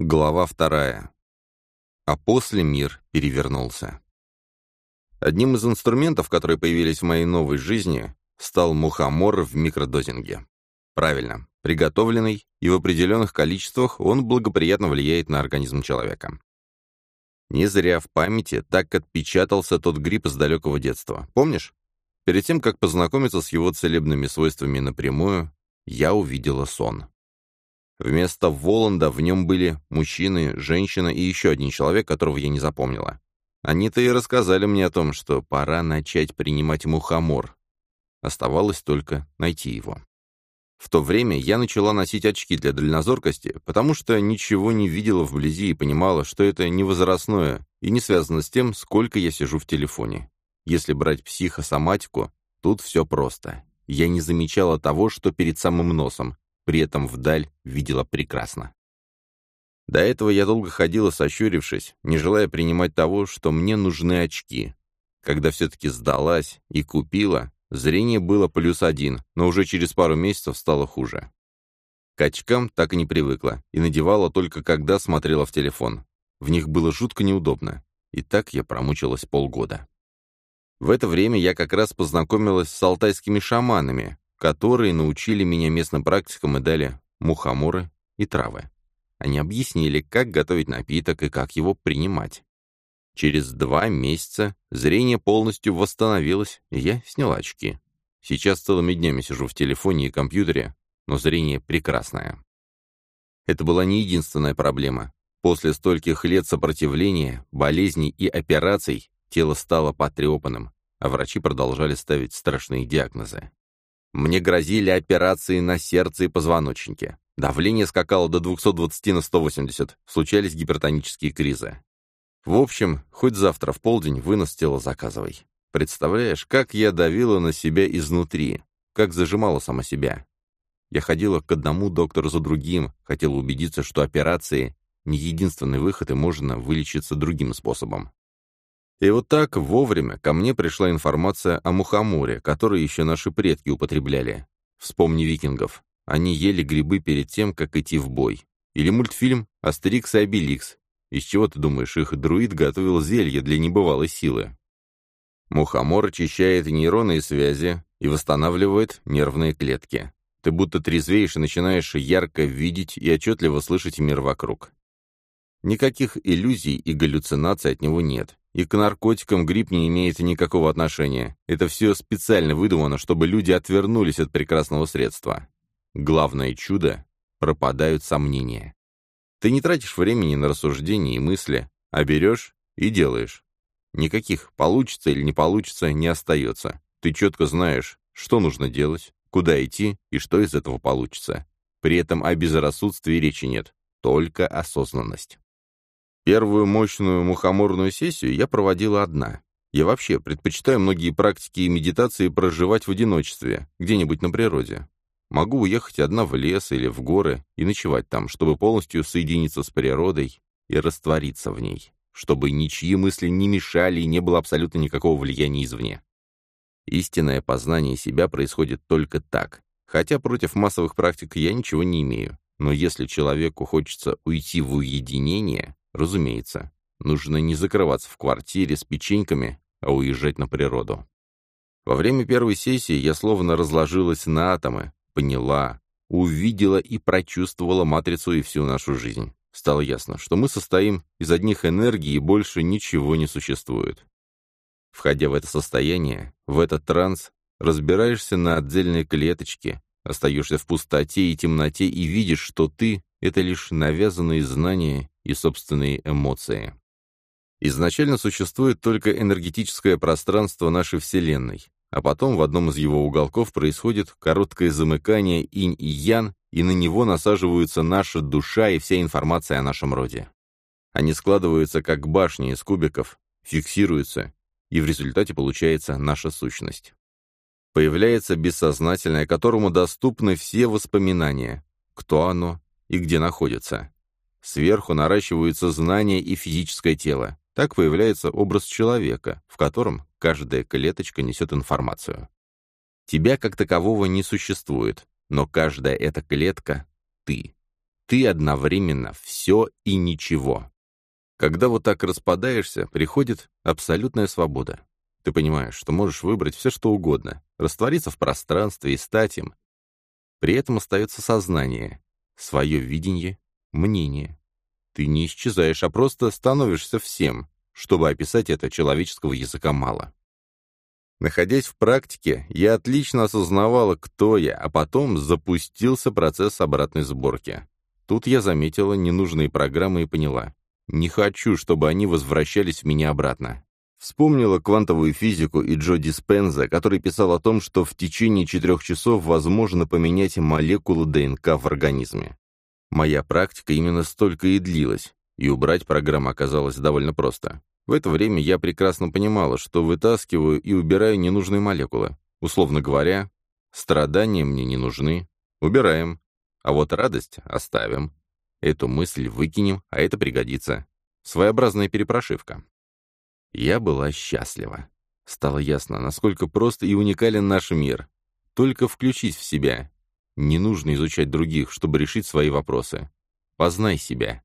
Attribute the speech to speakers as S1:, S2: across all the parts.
S1: Глава вторая. А после мир перевернулся. Одним из инструментов, которые появились в моей новой жизни, стал мухомор в микродозинге. Правильно, приготовленный и в определенных количествах он благоприятно влияет на организм человека. Не зря в памяти так отпечатался тот гриб из далекого детства. Помнишь? Перед тем, как познакомиться с его целебными свойствами напрямую, я увидела сон. Вместо Воланда в нем были мужчины, женщина и еще один человек, которого я не запомнила. Они-то и рассказали мне о том, что пора начать принимать мухомор. Оставалось только найти его. В то время я начала носить очки для дальнозоркости, потому что ничего не видела вблизи и понимала, что это не возрастное и не связано с тем, сколько я сижу в телефоне. Если брать психосоматику, тут все просто. Я не замечала того, что перед самым носом, при этом вдаль видела прекрасно. До этого я долго ходила, сощурившись, не желая принимать того, что мне нужны очки. Когда все-таки сдалась и купила, зрение было плюс один, но уже через пару месяцев стало хуже. К очкам так и не привыкла, и надевала только когда смотрела в телефон. В них было жутко неудобно. И так я промучилась полгода. В это время я как раз познакомилась с алтайскими шаманами, которые научили меня местным практикам и дали мухоморы и травы. Они объяснили, как готовить напиток и как его принимать. Через два месяца зрение полностью восстановилось, и я сняла очки. Сейчас целыми днями сижу в телефоне и компьютере, но зрение прекрасное. Это была не единственная проблема. После стольких лет сопротивления, болезней и операций тело стало потрепанным, а врачи продолжали ставить страшные диагнозы. Мне грозили операции на сердце и позвоночнике. Давление скакало до 220 на 180, случались гипертонические кризы. В общем, хоть завтра в полдень вынос тела заказывай. Представляешь, как я давила на себя изнутри, как зажимала сама себя. Я ходила к одному доктору за другим, хотела убедиться, что операции — не единственный выход и можно вылечиться другим способом. И вот так вовремя ко мне пришла информация о мухоморе, который еще наши предки употребляли. Вспомни викингов. Они ели грибы перед тем, как идти в бой. Или мультфильм «Астерикс и Обеликс». Из чего ты думаешь, их друид готовил зелье для небывалой силы? Мухомор очищает нейронные связи и восстанавливает нервные клетки. Ты будто трезвеешь и начинаешь ярко видеть и отчетливо слышать мир вокруг. Никаких иллюзий и галлюцинаций от него нет. И к наркотикам грипп не имеет никакого отношения. Это все специально выдумано, чтобы люди отвернулись от прекрасного средства. Главное чудо — пропадают сомнения. Ты не тратишь времени на рассуждения и мысли, а берешь и делаешь. Никаких получится или не получится не остается. Ты четко знаешь, что нужно делать, куда идти и что из этого получится. При этом о безрассудстве речи нет, только осознанность. Первую мощную мухоморную сессию я проводила одна. Я вообще предпочитаю многие практики и медитации проживать в одиночестве, где-нибудь на природе. Могу уехать одна в лес или в горы и ночевать там, чтобы полностью соединиться с природой и раствориться в ней, чтобы ничьи мысли не мешали и не было абсолютно никакого влияния извне. Истинное познание себя происходит только так, хотя против массовых практик я ничего не имею. Но если человеку хочется уйти в уединение, Разумеется, нужно не закрываться в квартире с печеньками, а уезжать на природу. Во время первой сессии я словно разложилась на атомы, поняла, увидела и прочувствовала матрицу и всю нашу жизнь. Стало ясно, что мы состоим из одних энергий и больше ничего не существует. Входя в это состояние, в этот транс, разбираешься на отдельные клеточки, остаешься в пустоте и темноте и видишь, что ты — это лишь навязанные знания и собственные эмоции. Изначально существует только энергетическое пространство нашей Вселенной, а потом в одном из его уголков происходит короткое замыкание инь и ян, и на него насаживаются наша душа и вся информация о нашем роде. Они складываются как башни из кубиков, фиксируются, и в результате получается наша сущность. Появляется бессознательное, которому доступны все воспоминания, кто оно и где находится. Сверху наращиваются знания и физическое тело. Так появляется образ человека, в котором каждая клеточка несет информацию. Тебя как такового не существует, но каждая эта клетка — ты. Ты одновременно все и ничего. Когда вот так распадаешься, приходит абсолютная свобода. Ты понимаешь, что можешь выбрать все, что угодно, раствориться в пространстве и стать им. При этом остается сознание, свое видение, мнение. Ты не исчезаешь, а просто становишься всем. Чтобы описать это, человеческого языка мало. Находясь в практике, я отлично осознавала, кто я, а потом запустился процесс обратной сборки. Тут я заметила ненужные программы и поняла. Не хочу, чтобы они возвращались в меня обратно. Вспомнила квантовую физику и Джо Диспенза, который писал о том, что в течение четырех часов возможно поменять молекулы ДНК в организме. Моя практика именно столько и длилась, и убрать программу оказалось довольно просто. В это время я прекрасно понимала, что вытаскиваю и убираю ненужные молекулы. Условно говоря, страдания мне не нужны. Убираем. А вот радость оставим. Эту мысль выкинем, а это пригодится. Своеобразная перепрошивка. Я была счастлива. Стало ясно, насколько прост и уникален наш мир. Только включись в себя. Не нужно изучать других, чтобы решить свои вопросы. Познай себя.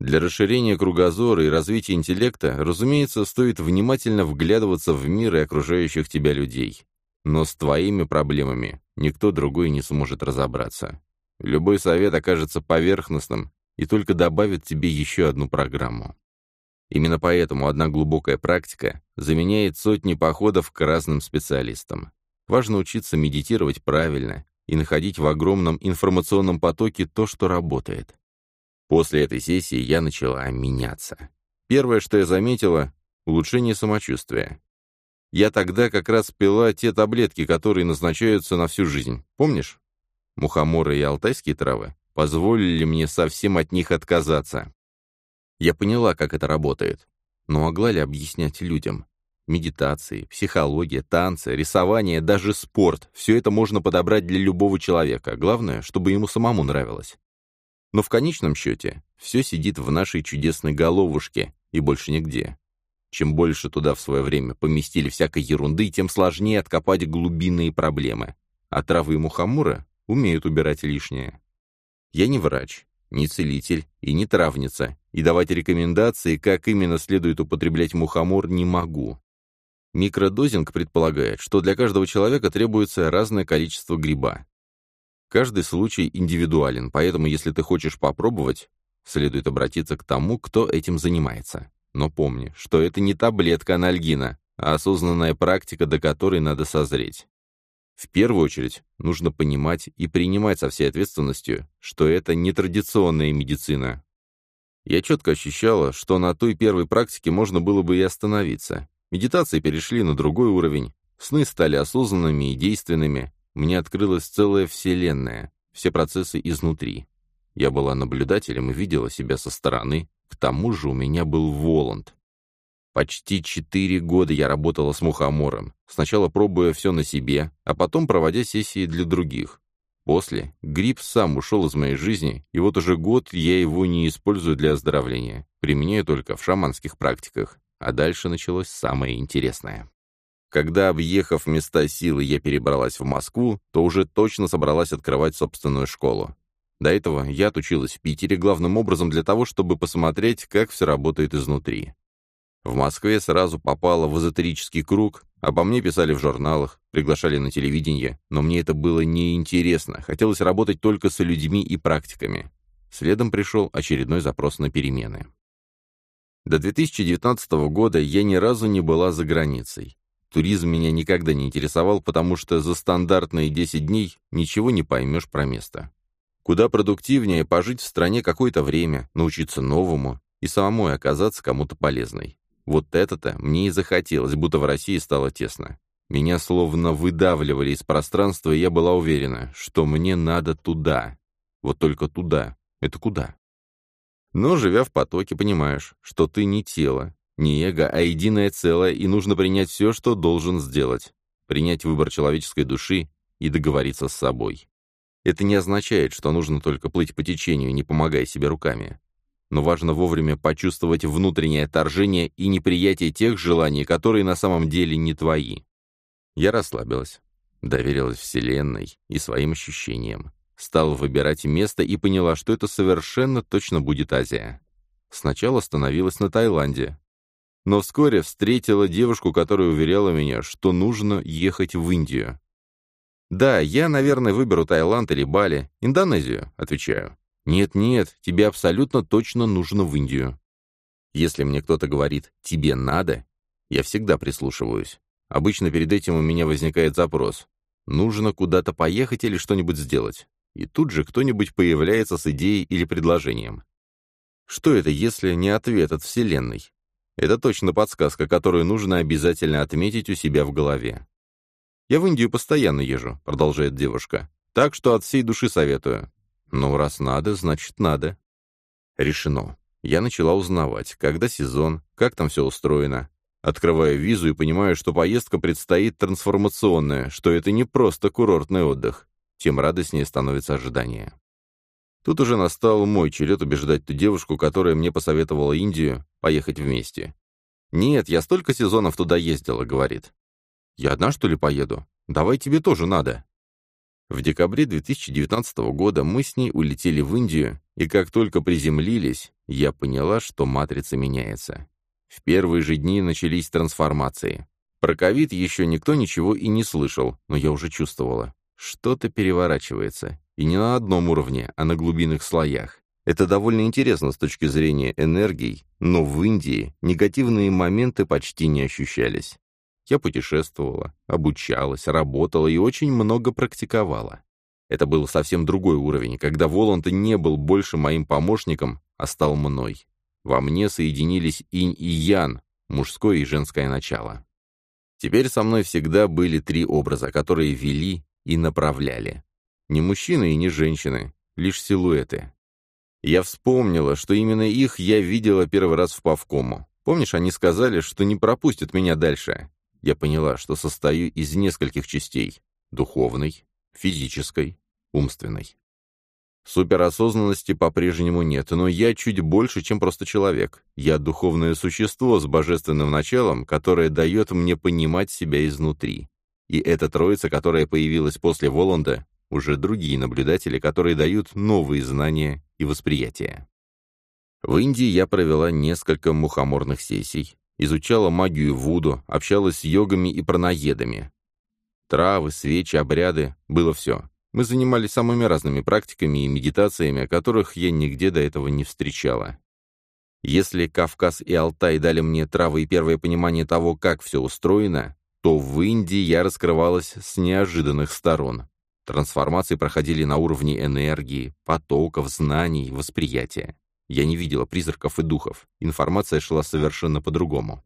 S1: Для расширения кругозора и развития интеллекта, разумеется, стоит внимательно вглядываться в мир и окружающих тебя людей. Но с твоими проблемами никто другой не сможет разобраться. Любой совет окажется поверхностным и только добавит тебе еще одну программу. Именно поэтому одна глубокая практика заменяет сотни походов к разным специалистам. Важно учиться медитировать правильно и находить в огромном информационном потоке то, что работает. После этой сессии я начала меняться. Первое, что я заметила — улучшение самочувствия. Я тогда как раз пила те таблетки, которые назначаются на всю жизнь. Помнишь? Мухоморы и алтайские травы позволили мне совсем от них отказаться. Я поняла, как это работает. Но могла ли объяснять людям? Медитации, психология, танцы, рисование, даже спорт — все это можно подобрать для любого человека. Главное, чтобы ему самому нравилось. Но в конечном счете все сидит в нашей чудесной головушке и больше нигде. Чем больше туда в свое время поместили всякой ерунды, тем сложнее откопать глубинные проблемы. А травы и мухоморы умеют убирать лишнее. Я не врач, не целитель и не травница, и давать рекомендации, как именно следует употреблять мухомор, не могу. Микродозинг предполагает, что для каждого человека требуется разное количество гриба. Каждый случай индивидуален, поэтому если ты хочешь попробовать, следует обратиться к тому, кто этим занимается. Но помни, что это не таблетка анальгина, а осознанная практика, до которой надо созреть. В первую очередь, нужно понимать и принимать со всей ответственностью, что это не традиционная медицина. Я четко ощущала, что на той первой практике можно было бы и остановиться. Медитации перешли на другой уровень, сны стали осознанными и действенными, мне открылась целая вселенная, все процессы изнутри. Я была наблюдателем и видела себя со стороны, к тому же у меня был Воланд, Почти четыре года я работала с мухомором, сначала пробуя все на себе, а потом проводя сессии для других. После грипп сам ушел из моей жизни, и вот уже год я его не использую для оздоровления, применяю только в шаманских практиках, а дальше началось самое интересное. Когда, объехав места силы, я перебралась в Москву, то уже точно собралась открывать собственную школу. До этого я отучилась в Питере главным образом для того, чтобы посмотреть, как все работает изнутри. В Москве сразу попала в эзотерический круг, обо мне писали в журналах, приглашали на телевидение, но мне это было неинтересно, хотелось работать только с людьми и практиками. Следом пришел очередной запрос на перемены. До 2019 года я ни разу не была за границей. Туризм меня никогда не интересовал, потому что за стандартные 10 дней ничего не поймешь про место. Куда продуктивнее пожить в стране какое-то время, научиться новому и самому оказаться кому-то полезной. Вот это-то мне и захотелось, будто в России стало тесно. Меня словно выдавливали из пространства, и я была уверена, что мне надо туда. Вот только туда. Это куда? Но, живя в потоке, понимаешь, что ты не тело, не эго, а единое целое, и нужно принять все, что должен сделать. Принять выбор человеческой души и договориться с собой. Это не означает, что нужно только плыть по течению, не помогая себе руками но важно вовремя почувствовать внутреннее отторжение и неприятие тех желаний, которые на самом деле не твои. Я расслабилась, доверилась Вселенной и своим ощущениям. Стал выбирать место и поняла, что это совершенно точно будет Азия. Сначала остановилась на Таиланде. Но вскоре встретила девушку, которая уверяла меня, что нужно ехать в Индию. «Да, я, наверное, выберу Таиланд или Бали. Индонезию», — отвечаю. «Нет-нет, тебе абсолютно точно нужно в Индию». Если мне кто-то говорит «тебе надо», я всегда прислушиваюсь. Обычно перед этим у меня возникает запрос. Нужно куда-то поехать или что-нибудь сделать. И тут же кто-нибудь появляется с идеей или предложением. Что это, если не ответ от Вселенной? Это точно подсказка, которую нужно обязательно отметить у себя в голове. «Я в Индию постоянно езжу», — продолжает девушка. «Так что от всей души советую». «Ну, раз надо, значит надо». Решено. Я начала узнавать, когда сезон, как там все устроено. Открываю визу и понимаю, что поездка предстоит трансформационная, что это не просто курортный отдых. Тем радостнее становится ожидание. Тут уже настал мой черед убеждать ту девушку, которая мне посоветовала Индию, поехать вместе. «Нет, я столько сезонов туда ездила», — говорит. «Я одна, что ли, поеду? Давай тебе тоже надо». В декабре 2019 года мы с ней улетели в Индию, и как только приземлились, я поняла, что матрица меняется. В первые же дни начались трансформации. Про ковид еще никто ничего и не слышал, но я уже чувствовала. Что-то переворачивается, и не на одном уровне, а на глубинных слоях. Это довольно интересно с точки зрения энергий, но в Индии негативные моменты почти не ощущались. Я путешествовала, обучалась, работала и очень много практиковала. Это был совсем другой уровень, когда Воланд не был больше моим помощником, а стал мной. Во мне соединились инь и ян, мужское и женское начало. Теперь со мной всегда были три образа, которые вели и направляли. Не мужчины и не женщины, лишь силуэты. Я вспомнила, что именно их я видела первый раз в Павкому. Помнишь, они сказали, что не пропустят меня дальше? Я поняла, что состою из нескольких частей — духовной, физической, умственной. Суперосознанности по-прежнему нет, но я чуть больше, чем просто человек. Я духовное существо с божественным началом, которое дает мне понимать себя изнутри. И эта троица, которая появилась после Воланда, уже другие наблюдатели, которые дают новые знания и восприятия. В Индии я провела несколько мухоморных сессий, изучала магию Вуду, общалась с йогами и пранаедами. Травы, свечи, обряды — было все. Мы занимались самыми разными практиками и медитациями, о которых я нигде до этого не встречала. Если Кавказ и Алтай дали мне травы и первое понимание того, как все устроено, то в Индии я раскрывалась с неожиданных сторон. Трансформации проходили на уровне энергии, потоков, знаний, восприятия. Я не видела призраков и духов. Информация шла совершенно по-другому.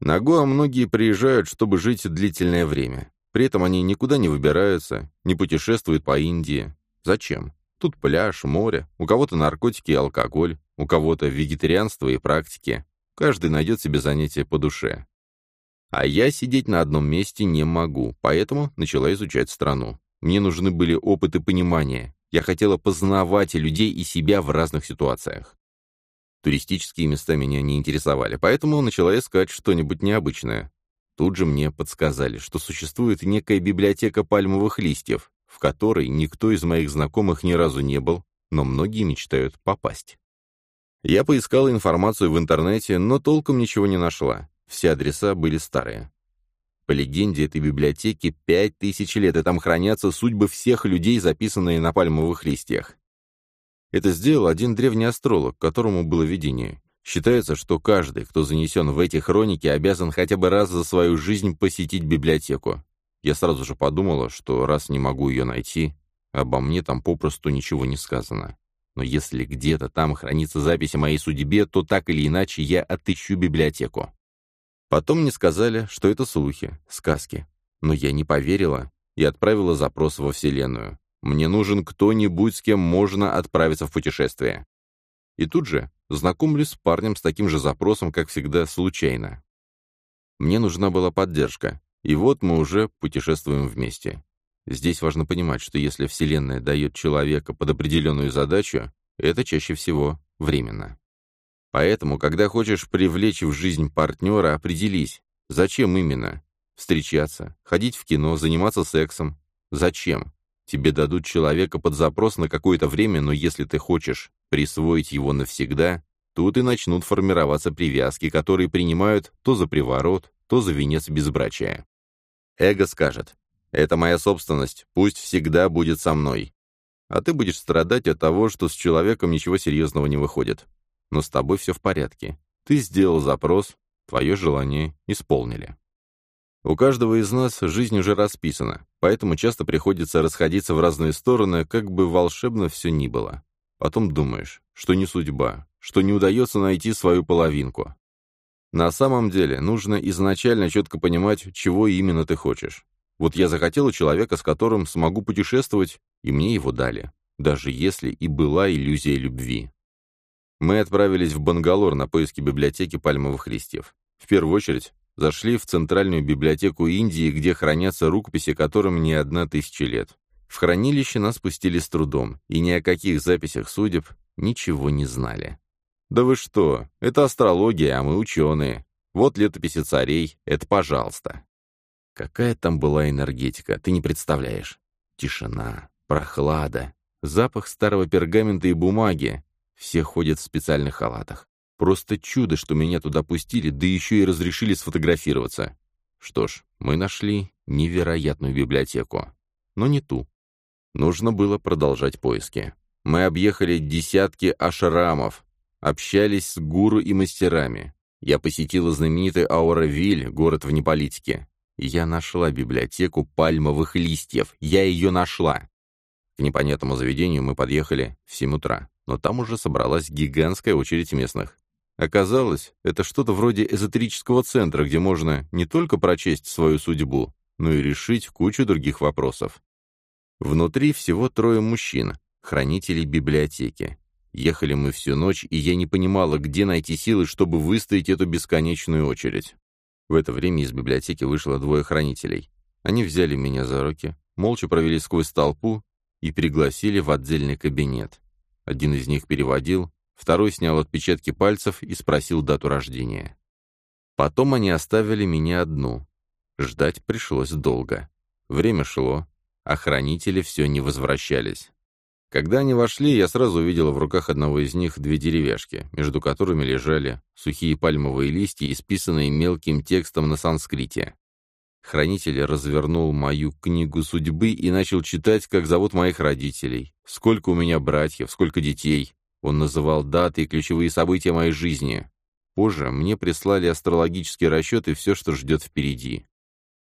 S1: На Гоа многие приезжают, чтобы жить длительное время. При этом они никуда не выбираются, не путешествуют по Индии. Зачем? Тут пляж, море, у кого-то наркотики и алкоголь, у кого-то вегетарианство и практики. Каждый найдет себе занятие по душе. А я сидеть на одном месте не могу, поэтому начала изучать страну. Мне нужны были опыт и понимание. Я хотела познавать людей и себя в разных ситуациях. Туристические места меня не интересовали, поэтому начала искать что-нибудь необычное. Тут же мне подсказали, что существует некая библиотека пальмовых листьев, в которой никто из моих знакомых ни разу не был, но многие мечтают попасть. Я поискала информацию в интернете, но толком ничего не нашла. Все адреса были старые. По легенде этой библиотеки пять тысяч лет, и там хранятся судьбы всех людей, записанные на пальмовых листьях. Это сделал один древний астролог, которому было видение. Считается, что каждый, кто занесен в эти хроники, обязан хотя бы раз за свою жизнь посетить библиотеку. Я сразу же подумала, что раз не могу ее найти, обо мне там попросту ничего не сказано. Но если где-то там хранится запись о моей судьбе, то так или иначе я отыщу библиотеку. Потом мне сказали, что это слухи, сказки. Но я не поверила и отправила запрос во Вселенную. Мне нужен кто-нибудь, с кем можно отправиться в путешествие. И тут же знакомлюсь с парнем с таким же запросом, как всегда, случайно. Мне нужна была поддержка, и вот мы уже путешествуем вместе. Здесь важно понимать, что если Вселенная дает человека под определенную задачу, это чаще всего временно. Поэтому, когда хочешь привлечь в жизнь партнера, определись, зачем именно. Встречаться, ходить в кино, заниматься сексом. Зачем? Тебе дадут человека под запрос на какое-то время, но если ты хочешь присвоить его навсегда, тут и начнут формироваться привязки, которые принимают то за приворот, то за венец безбрачия. Эго скажет, «Это моя собственность, пусть всегда будет со мной». А ты будешь страдать от того, что с человеком ничего серьезного не выходит. Но с тобой все в порядке. Ты сделал запрос, твое желание исполнили. У каждого из нас жизнь уже расписана, поэтому часто приходится расходиться в разные стороны, как бы волшебно все ни было. Потом думаешь, что не судьба, что не удается найти свою половинку. На самом деле, нужно изначально четко понимать, чего именно ты хочешь. Вот я захотел человека, с которым смогу путешествовать, и мне его дали, даже если и была иллюзия любви. Мы отправились в Бангалор на поиски библиотеки пальмовых листьев. В первую очередь, зашли в Центральную библиотеку Индии, где хранятся рукописи, которым не одна тысяча лет. В хранилище нас пустили с трудом, и ни о каких записях судеб ничего не знали. «Да вы что, это астрология, а мы ученые. Вот летописи царей, это пожалуйста». Какая там была энергетика, ты не представляешь. Тишина, прохлада, запах старого пергамента и бумаги. Все ходят в специальных халатах. Просто чудо, что меня туда пустили, да еще и разрешили сфотографироваться. Что ж, мы нашли невероятную библиотеку. Но не ту. Нужно было продолжать поиски. Мы объехали десятки ашрамов, общались с гуру и мастерами. Я посетила знаменитый Ауравиль, город в неполитике. Я нашла библиотеку пальмовых листьев. Я ее нашла. К непонятному заведению мы подъехали в 7 утра, но там уже собралась гигантская очередь местных. Оказалось, это что-то вроде эзотерического центра, где можно не только прочесть свою судьбу, но и решить кучу других вопросов. Внутри всего трое мужчин, хранителей библиотеки. Ехали мы всю ночь, и я не понимала, где найти силы, чтобы выстоять эту бесконечную очередь. В это время из библиотеки вышло двое хранителей. Они взяли меня за руки, молча провели сквозь толпу и пригласили в отдельный кабинет. Один из них переводил, Второй снял отпечатки пальцев и спросил дату рождения. Потом они оставили меня одну. Ждать пришлось долго. Время шло, а хранители все не возвращались. Когда они вошли, я сразу увидела в руках одного из них две деревяшки, между которыми лежали сухие пальмовые листья, исписанные мелким текстом на санскрите. Хранитель развернул мою книгу судьбы и начал читать, как зовут моих родителей, сколько у меня братьев, сколько детей, он называл даты и ключевые события моей жизни. Позже мне прислали астрологический расчет и все, что ждет впереди.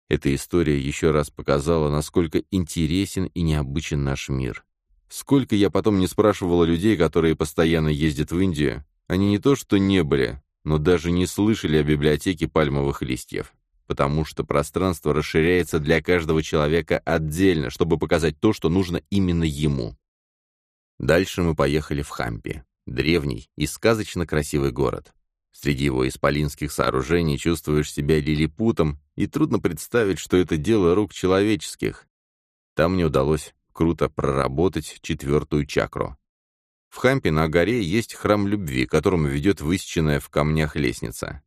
S1: Эта история еще раз показала, насколько интересен и необычен наш мир. Сколько я потом не спрашивала людей, которые постоянно ездят в Индию, они не то что не были, но даже не слышали о библиотеке пальмовых листьев. Потому что пространство расширяется для каждого человека отдельно, чтобы показать то, что нужно именно ему. Дальше мы поехали в Хампи, древний и сказочно красивый город. Среди его исполинских сооружений чувствуешь себя лилипутом, и трудно представить, что это дело рук человеческих. Там мне удалось круто проработать четвертую чакру. В Хампе на горе есть храм любви, которому ведет высеченная в камнях лестница.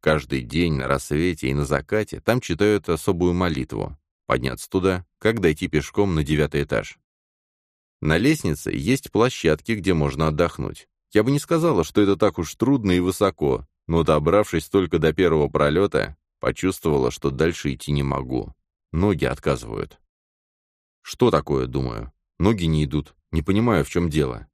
S1: Каждый день на рассвете и на закате там читают особую молитву. Подняться туда, как дойти пешком на девятый этаж. На лестнице есть площадки, где можно отдохнуть. Я бы не сказала, что это так уж трудно и высоко, но, добравшись только до первого пролета, почувствовала, что дальше идти не могу. Ноги отказывают. Что такое, думаю? Ноги не идут. Не понимаю, в чем дело.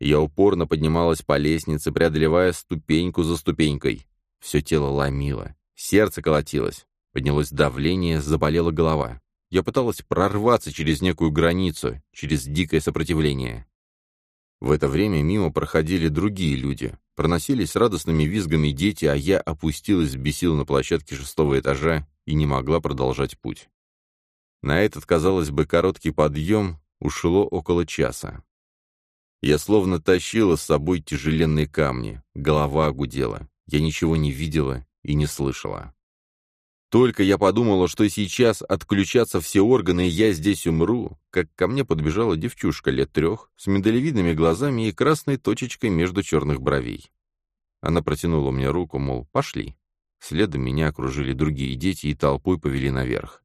S1: Я упорно поднималась по лестнице, преодолевая ступеньку за ступенькой. Все тело ломило, сердце колотилось, поднялось давление, заболела голова. Я пыталась прорваться через некую границу, через дикое сопротивление. В это время мимо проходили другие люди. Проносились радостными визгами дети, а я опустилась без сил на площадке шестого этажа и не могла продолжать путь. На этот, казалось бы, короткий подъем ушло около часа. Я словно тащила с собой тяжеленные камни, голова гудела, я ничего не видела и не слышала. Только я подумала, что сейчас отключатся все органы, и я здесь умру, как ко мне подбежала девчушка лет трех, с миндалевидными глазами и красной точечкой между черных бровей. Она протянула мне руку, мол, пошли. Следом меня окружили другие дети и толпой повели наверх.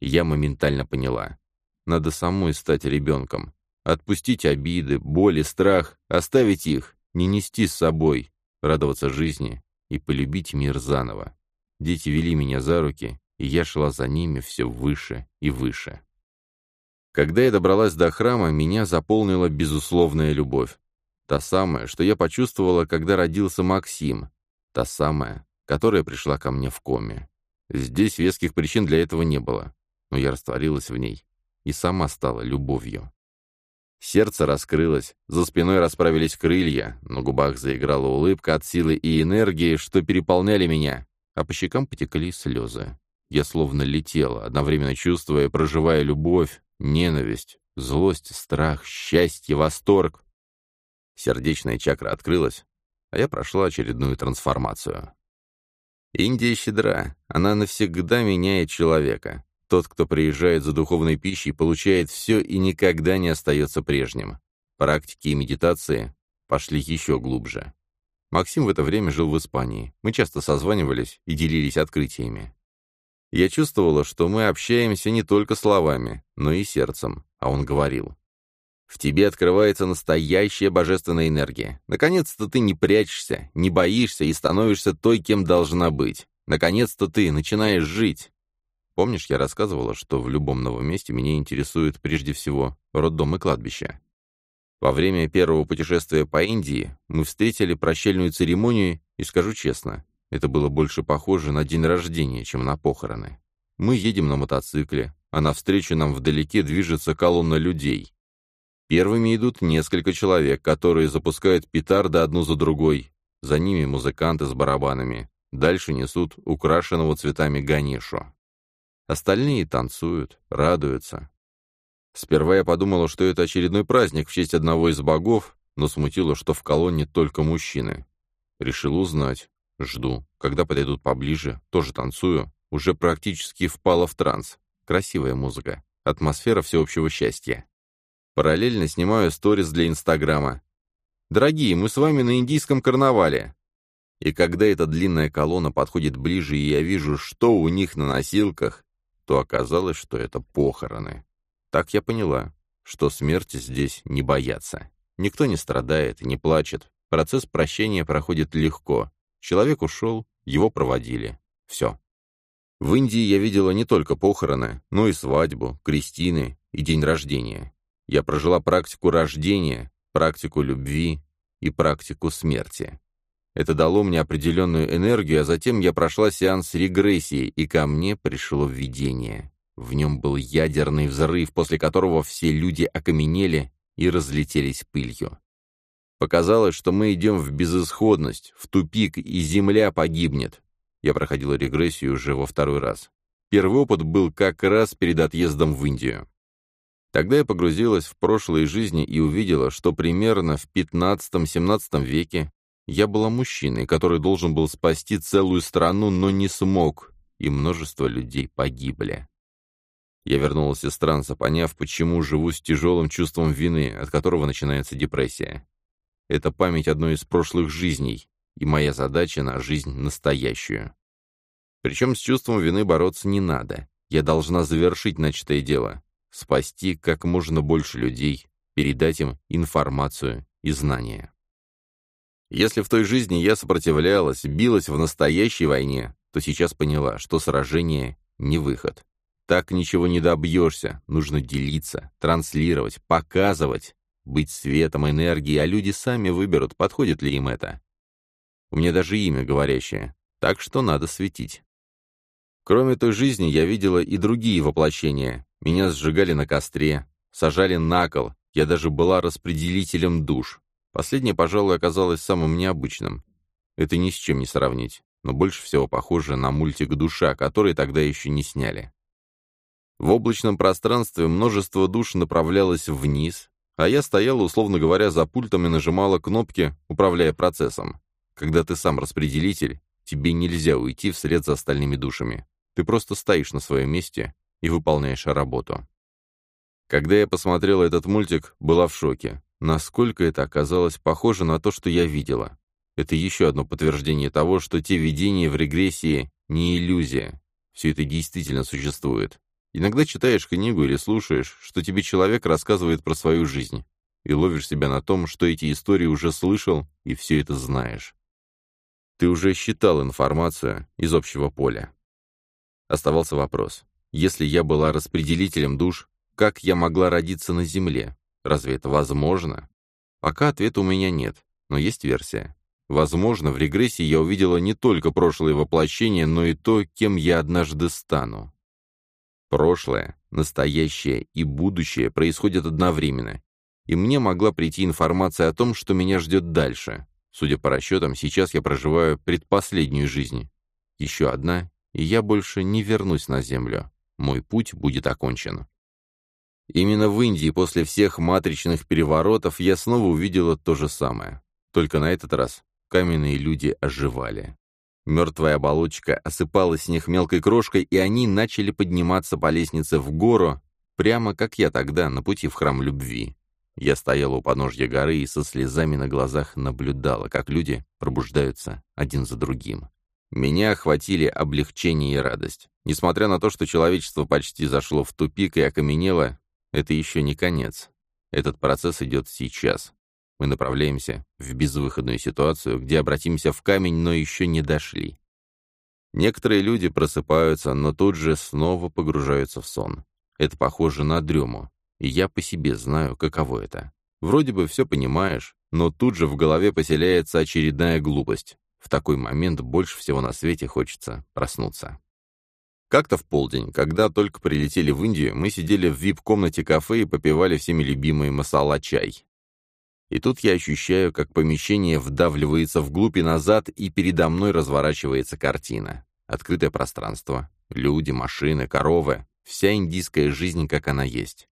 S1: Я моментально поняла. надо самой стать ребенком. Отпустить обиды, боли, страх, оставить их, не нести с собой, радоваться жизни и полюбить мир заново. Дети вели меня за руки, и я шла за ними все выше и выше. Когда я добралась до храма, меня заполнила безусловная любовь. Та самая, что я почувствовала, когда родился Максим. Та самая, которая пришла ко мне в коме. Здесь веских причин для этого не было, но я растворилась в ней и сама стала любовью. Сердце раскрылось, за спиной расправились крылья, на губах заиграла улыбка от силы и энергии, что переполняли меня, а по щекам потекли слезы. Я словно летела, одновременно чувствуя и проживая любовь, ненависть, злость, страх, счастье, восторг. Сердечная чакра открылась, а я прошла очередную трансформацию. Индия щедра, она навсегда меняет человека. Тот, кто приезжает за духовной пищей, получает все и никогда не остается прежним. Практики и медитации пошли еще глубже. Максим в это время жил в Испании. Мы часто созванивались и делились открытиями. Я чувствовала, что мы общаемся не только словами, но и сердцем, а он говорил. В тебе открывается настоящая божественная энергия. Наконец-то ты не прячешься, не боишься и становишься той, кем должна быть. Наконец-то ты начинаешь жить. Помнишь, я рассказывала, что в любом новом месте меня интересует прежде всего роддом и кладбище? Во время первого путешествия по Индии мы встретили прощальную церемонию, и скажу честно, это было больше похоже на день рождения, чем на похороны. Мы едем на мотоцикле, а навстречу нам вдалеке движется колонна людей. Первыми идут несколько человек, которые запускают петарды одну за другой. За ними музыканты с барабанами. Дальше несут украшенного цветами Ганешу. Остальные танцуют, радуются. Сперва я подумала, что это очередной праздник в честь одного из богов, но смутило, что в колонне только мужчины. Решил узнать, Жду. Когда подойдут поближе, тоже танцую. Уже практически впала в транс. Красивая музыка. Атмосфера всеобщего счастья. Параллельно снимаю сторис для Инстаграма. «Дорогие, мы с вами на индийском карнавале». И когда эта длинная колонна подходит ближе, и я вижу, что у них на носилках, то оказалось, что это похороны. Так я поняла, что смерти здесь не боятся. Никто не страдает не плачет. Процесс прощения проходит легко. Человек ушел, его проводили. Все. В Индии я видела не только похороны, но и свадьбу, крестины и день рождения. Я прожила практику рождения, практику любви и практику смерти. Это дало мне определенную энергию, а затем я прошла сеанс регрессии, и ко мне пришло видение. В нем был ядерный взрыв, после которого все люди окаменели и разлетелись пылью. Показалось, что мы идем в безысходность, в тупик, и Земля погибнет. Я проходила регрессию уже во второй раз. Первый опыт был как раз перед отъездом в Индию. Тогда я погрузилась в прошлые жизни и увидела, что примерно в 15-17 веке я была мужчиной, который должен был спасти целую страну, но не смог, и множество людей погибли. Я вернулась из транса, поняв, почему живу с тяжелым чувством вины, от которого начинается депрессия. Это память одной из прошлых жизней, и моя задача на жизнь настоящую. Причем с чувством вины бороться не надо. Я должна завершить начатое дело, спасти как можно больше людей, передать им информацию и знания. Если в той жизни я сопротивлялась, билась в настоящей войне, то сейчас поняла, что сражение — не выход. Так ничего не добьешься, нужно делиться, транслировать, показывать, быть светом, энергией, а люди сами выберут, подходит ли им это. У меня даже имя говорящее, так что надо светить. Кроме той жизни, я видела и другие воплощения. Меня сжигали на костре, сажали на кол, я даже была распределителем душ. Последнее, пожалуй, оказалось самым необычным. Это ни с чем не сравнить, но больше всего похоже на мультик «Душа», который тогда еще не сняли. В облачном пространстве множество душ направлялось вниз, а я стояла, условно говоря, за пультом и нажимала кнопки, управляя процессом. Когда ты сам распределитель, тебе нельзя уйти вслед за остальными душами. Ты просто стоишь на своем месте и выполняешь работу. Когда я посмотрела этот мультик, была в шоке. Насколько это оказалось похоже на то, что я видела. Это еще одно подтверждение того, что те видения в регрессии не иллюзия. Все это действительно существует. Иногда читаешь книгу или слушаешь, что тебе человек рассказывает про свою жизнь, и ловишь себя на том, что эти истории уже слышал и все это знаешь. Ты уже считал информацию из общего поля. Оставался вопрос. Если я была распределителем душ, как я могла родиться на Земле? Разве это возможно? Пока ответа у меня нет, но есть версия. Возможно, в регрессии я увидела не только прошлое воплощение, но и то, кем я однажды стану. Прошлое, настоящее и будущее происходят одновременно, и мне могла прийти информация о том, что меня ждет дальше. Судя по расчетам, сейчас я проживаю предпоследнюю жизнь. Еще одна, и я больше не вернусь на Землю. Мой путь будет окончен. Именно в Индии после всех матричных переворотов я снова увидела то же самое. Только на этот раз каменные люди оживали. Мертвая оболочка осыпала с них мелкой крошкой, и они начали подниматься по лестнице в гору, прямо как я тогда, на пути в храм любви. Я стояла у подножья горы и со слезами на глазах наблюдала, как люди пробуждаются один за другим. Меня охватили облегчение и радость. Несмотря на то, что человечество почти зашло в тупик и окаменело, это еще не конец. Этот процесс идет сейчас. Мы направляемся в безвыходную ситуацию, где обратимся в камень, но еще не дошли. Некоторые люди просыпаются, но тут же снова погружаются в сон. Это похоже на дрему, и я по себе знаю, каково это. Вроде бы все понимаешь, но тут же в голове поселяется очередная глупость. В такой момент больше всего на свете хочется проснуться. Как-то в полдень, когда только прилетели в Индию, мы сидели в вип-комнате кафе и попивали всеми любимый масала-чай. И тут я ощущаю, как помещение вдавливается вглубь и назад, и передо мной разворачивается картина. Открытое пространство, люди, машины, коровы, вся индийская жизнь, как она есть.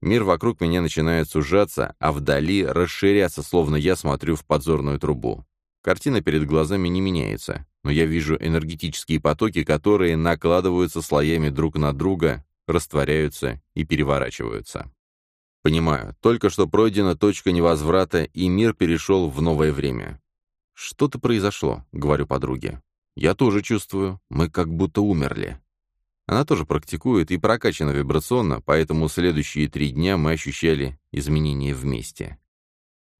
S1: Мир вокруг меня начинает сужаться, а вдали расширяться, словно я смотрю в подзорную трубу. Картина перед глазами не меняется, но я вижу энергетические потоки, которые накладываются слоями друг на друга, растворяются и переворачиваются. Понимаю, только что пройдена точка невозврата, и мир перешел в новое время. «Что-то произошло», — говорю подруге. «Я тоже чувствую, мы как будто умерли». Она тоже практикует и прокачана вибрационно, поэтому следующие три дня мы ощущали изменения вместе.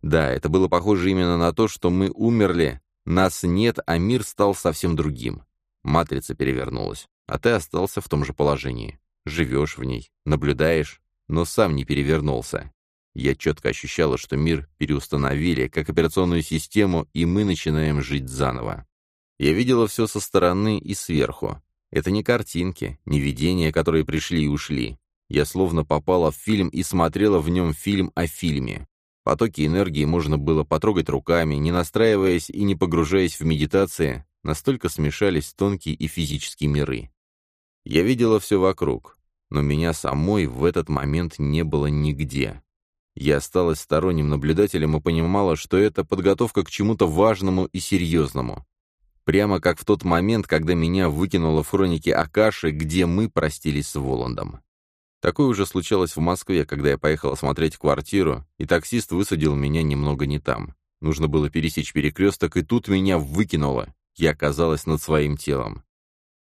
S1: Да, это было похоже именно на то, что мы умерли, нас нет, а мир стал совсем другим. Матрица перевернулась, а ты остался в том же положении. Живешь в ней, наблюдаешь, но сам не перевернулся. Я четко ощущала, что мир переустановили как операционную систему, и мы начинаем жить заново. Я видела все со стороны и сверху. Это не картинки, не видения, которые пришли и ушли. Я словно попала в фильм и смотрела в нем фильм о фильме. Потоки энергии можно было потрогать руками, не настраиваясь и не погружаясь в медитации, настолько смешались тонкие и физические миры. Я видела все вокруг, но меня самой в этот момент не было нигде. Я осталась сторонним наблюдателем и понимала, что это подготовка к чему-то важному и серьезному. Прямо как в тот момент, когда меня выкинуло в хронике Акаши, где мы простились с Воландом. Такое уже случалось в Москве, когда я поехал смотреть квартиру, и таксист высадил меня немного не там. Нужно было пересечь перекресток, и тут меня выкинуло. Я оказалась над своим телом.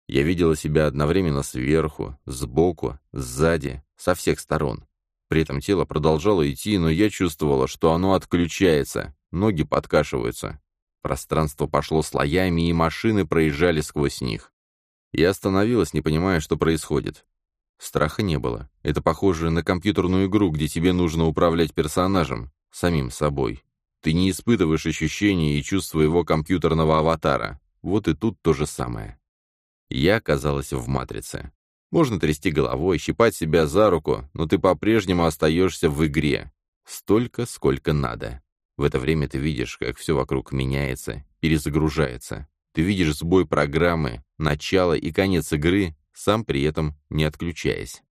S1: Я видела себя одновременно сверху, сбоку, сзади, со всех сторон. При этом тело продолжало идти, но я чувствовала, что оно отключается, ноги подкашиваются. Пространство пошло слоями, и машины проезжали сквозь них. Я остановилась, не понимая, что происходит. Страха не было. Это похоже на компьютерную игру, где тебе нужно управлять персонажем, самим собой. Ты не испытываешь ощущения и чувств своего компьютерного аватара. Вот и тут то же самое. Я оказалась в матрице. Можно трясти головой, щипать себя за руку, но ты по-прежнему остаешься в игре. Столько, сколько надо. В это время ты видишь, как все вокруг меняется, перезагружается. Ты видишь сбой программы, начало и конец игры, сам при этом не отключаясь.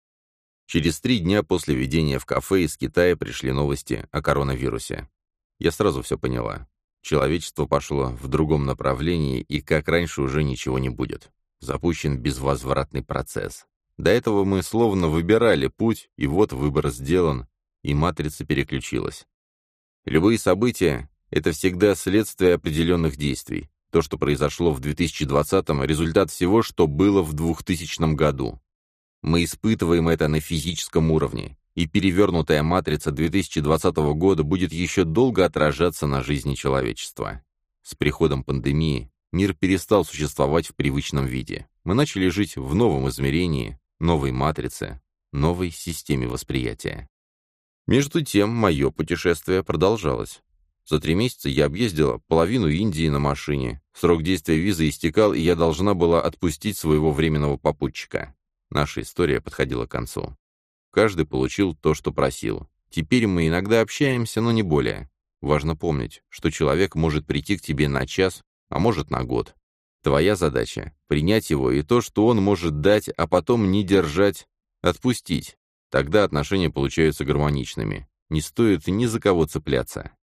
S1: Через три дня после введения в кафе из Китая пришли новости о коронавирусе. Я сразу все поняла. Человечество пошло в другом направлении, и как раньше уже ничего не будет. Запущен безвозвратный процесс. До этого мы словно выбирали путь, и вот выбор сделан, и матрица переключилась. Любые события — это всегда следствие определенных действий. То, что произошло в 2020-м, результат всего, что было в 2000 году. Мы испытываем это на физическом уровне, и перевернутая матрица 2020 года будет еще долго отражаться на жизни человечества. С приходом пандемии мир перестал существовать в привычном виде. Мы начали жить в новом измерении, новой матрице, новой системе восприятия. Между тем, мое путешествие продолжалось. За три месяца я объездила половину Индии на машине. Срок действия визы истекал, и я должна была отпустить своего временного попутчика. Наша история подходила к концу. Каждый получил то, что просил. Теперь мы иногда общаемся, но не более. Важно помнить, что человек может прийти к тебе на час, а может на год. Твоя задача — принять его и то, что он может дать, а потом не держать, отпустить. Тогда отношения получаются гармоничными. Не стоит ни за кого цепляться.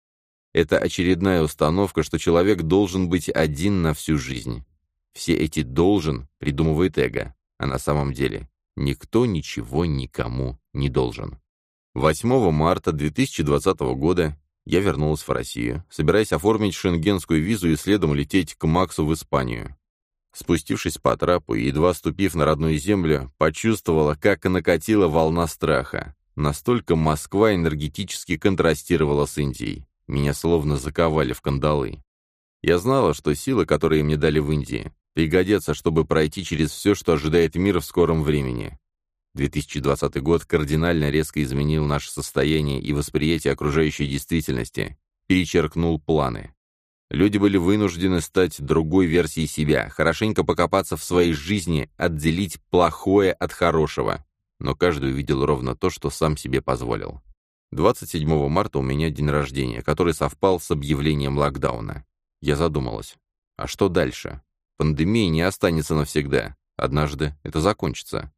S1: Это очередная установка, что человек должен быть один на всю жизнь. Все эти «должен» придумывает эго, а на самом деле никто ничего никому не должен. 8 марта 2020 года я вернулась в Россию, собираясь оформить шенгенскую визу и следом лететь к Максу в Испанию. Спустившись по трапу и едва ступив на родную землю, почувствовала, как накатила волна страха. Настолько Москва энергетически контрастировала с Индией. Меня словно заковали в кандалы. Я знала, что силы, которые мне дали в Индии, пригодятся, чтобы пройти через все, что ожидает мир в скором времени. 2020 год кардинально резко изменил наше состояние и восприятие окружающей действительности, перечеркнул планы. Люди были вынуждены стать другой версией себя, хорошенько покопаться в своей жизни, отделить плохое от хорошего. Но каждый увидел ровно то, что сам себе позволил. 27 марта у меня день рождения, который совпал с объявлением локдауна. Я задумалась. А что дальше? Пандемия не останется навсегда. Однажды это закончится.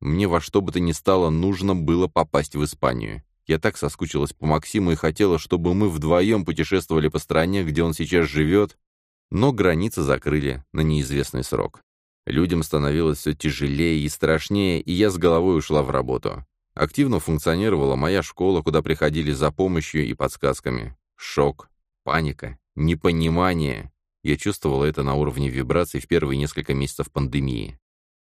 S1: Мне во что бы то ни стало нужно было попасть в Испанию. Я так соскучилась по Максиму и хотела, чтобы мы вдвоем путешествовали по стране, где он сейчас живет, но границы закрыли на неизвестный срок. Людям становилось все тяжелее и страшнее, и я с головой ушла в работу. Активно функционировала моя школа, куда приходили за помощью и подсказками. Шок, паника, непонимание. Я чувствовала это на уровне вибраций в первые несколько месяцев пандемии.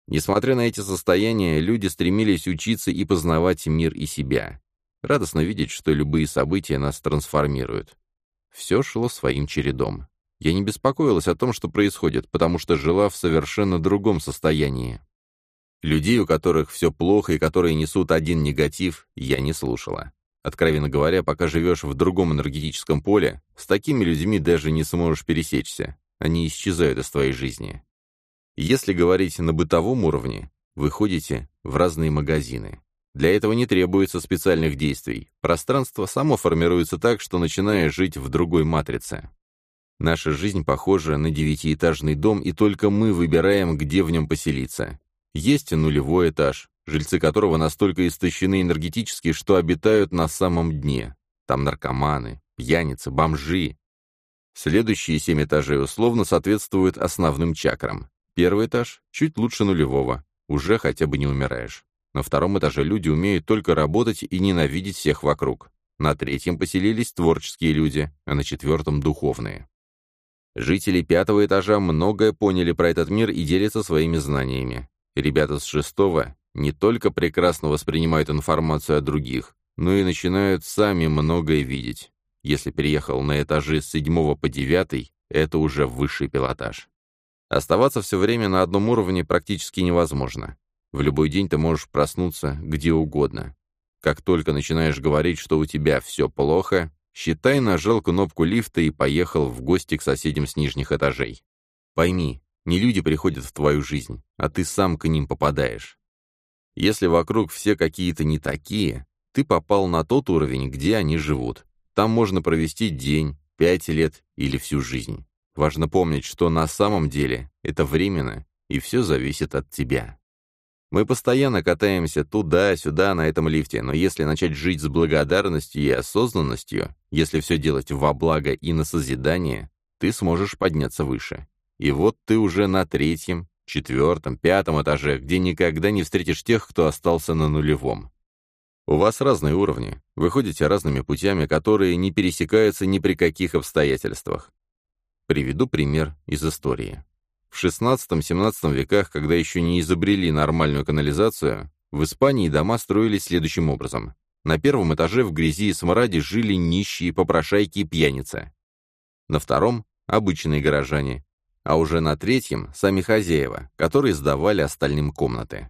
S1: Несмотря на эти состояния, люди стремились учиться и познавать мир и себя. Радостно видеть, что любые события нас трансформируют. Все шло своим чередом. Я не беспокоилась о том, что происходит, потому что жила в совершенно другом состоянии. Людей, у которых все плохо и которые несут один негатив, я не слушала. Откровенно говоря, пока живешь в другом энергетическом поле, с такими людьми даже не сможешь пересечься. Они исчезают из твоей жизни. Если говорить на бытовом уровне, вы ходите в разные магазины. Для этого не требуется специальных действий. Пространство само формируется так, что начинаешь жить в другой матрице. Наша жизнь похожа на девятиэтажный дом, и только мы выбираем, где в нем поселиться. Есть нулевой этаж, жильцы которого настолько истощены энергетически, что обитают на самом дне. Там наркоманы, пьяницы, бомжи. Следующие семь этажей условно соответствуют основным чакрам. Первый этаж чуть лучше нулевого, уже хотя бы не умираешь. На втором этаже люди умеют только работать и ненавидеть всех вокруг. На третьем поселились творческие люди, а на четвертом — духовные. Жители пятого этажа многое поняли про этот мир и делятся своими знаниями. Ребята с шестого не только прекрасно воспринимают информацию о других, но и начинают сами многое видеть. Если переехал на этажи с седьмого по девятый, это уже высший пилотаж. Оставаться все время на одном уровне практически невозможно. В любой день ты можешь проснуться где угодно. Как только начинаешь говорить, что у тебя все плохо, считай, нажал кнопку лифта и поехал в гости к соседям с нижних этажей. Пойми, не люди приходят в твою жизнь, а ты сам к ним попадаешь. Если вокруг все какие-то не такие, ты попал на тот уровень, где они живут. Там можно провести день, пять лет или всю жизнь. Важно помнить, что на самом деле это временно, и все зависит от тебя. Мы постоянно катаемся туда-сюда на этом лифте, но если начать жить с благодарностью и осознанностью, если все делать во благо и на созидание, ты сможешь подняться выше. И вот ты уже на третьем, четвертом, пятом этаже, где никогда не встретишь тех, кто остался на нулевом. У вас разные уровни, вы ходите разными путями, которые не пересекаются ни при каких обстоятельствах. Приведу пример из истории. В XVI-XVII веках, когда еще не изобрели нормальную канализацию, в Испании дома строились следующим образом. На первом этаже в грязи и смраде жили нищие, попрошайки и пьяницы. На втором — обычные горожане. А уже на третьем — сами хозяева, которые сдавали остальным комнаты.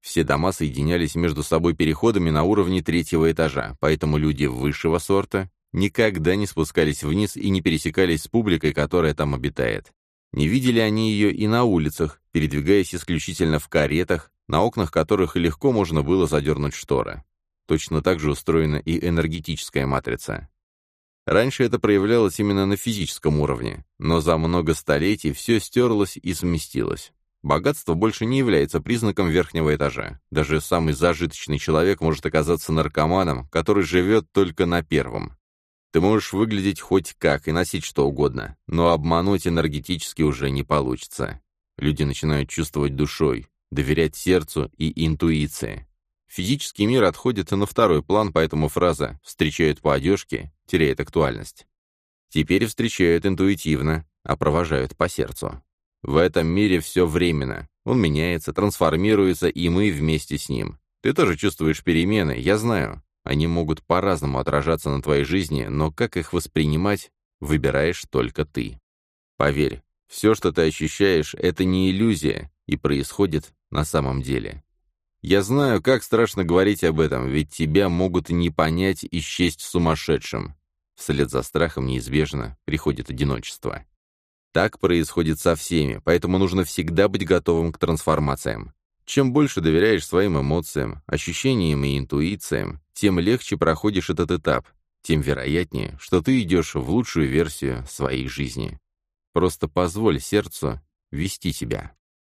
S1: Все дома соединялись между собой переходами на уровне третьего этажа, поэтому люди высшего сорта никогда не спускались вниз и не пересекались с публикой, которая там обитает. Не видели они ее и на улицах, передвигаясь исключительно в каретах, на окнах которых легко можно было задернуть шторы. Точно так же устроена и энергетическая матрица. Раньше это проявлялось именно на физическом уровне, но за много столетий все стерлось и сместилось. Богатство больше не является признаком верхнего этажа. Даже самый зажиточный человек может оказаться наркоманом, который живет только на первом. Ты можешь выглядеть хоть как и носить что угодно, но обмануть энергетически уже не получится. Люди начинают чувствовать душой, доверять сердцу и интуиции. Физический мир отходит на второй план, поэтому фраза «встречают по одежке» теряет актуальность. Теперь встречают интуитивно, а провожают по сердцу. В этом мире все временно. Он меняется, трансформируется, и мы вместе с ним. Ты тоже чувствуешь перемены, я знаю. Они могут по-разному отражаться на твоей жизни, но как их воспринимать, выбираешь только ты. Поверь, все, что ты ощущаешь, это не иллюзия и происходит на самом деле. Я знаю, как страшно говорить об этом, ведь тебя могут не понять и счесть сумасшедшим. Вслед за страхом неизбежно приходит одиночество. Так происходит со всеми, поэтому нужно всегда быть готовым к трансформациям. Чем больше доверяешь своим эмоциям, ощущениям и интуициям, тем легче проходишь этот этап, тем вероятнее, что ты идешь в лучшую версию своей жизни. Просто позволь сердцу вести тебя.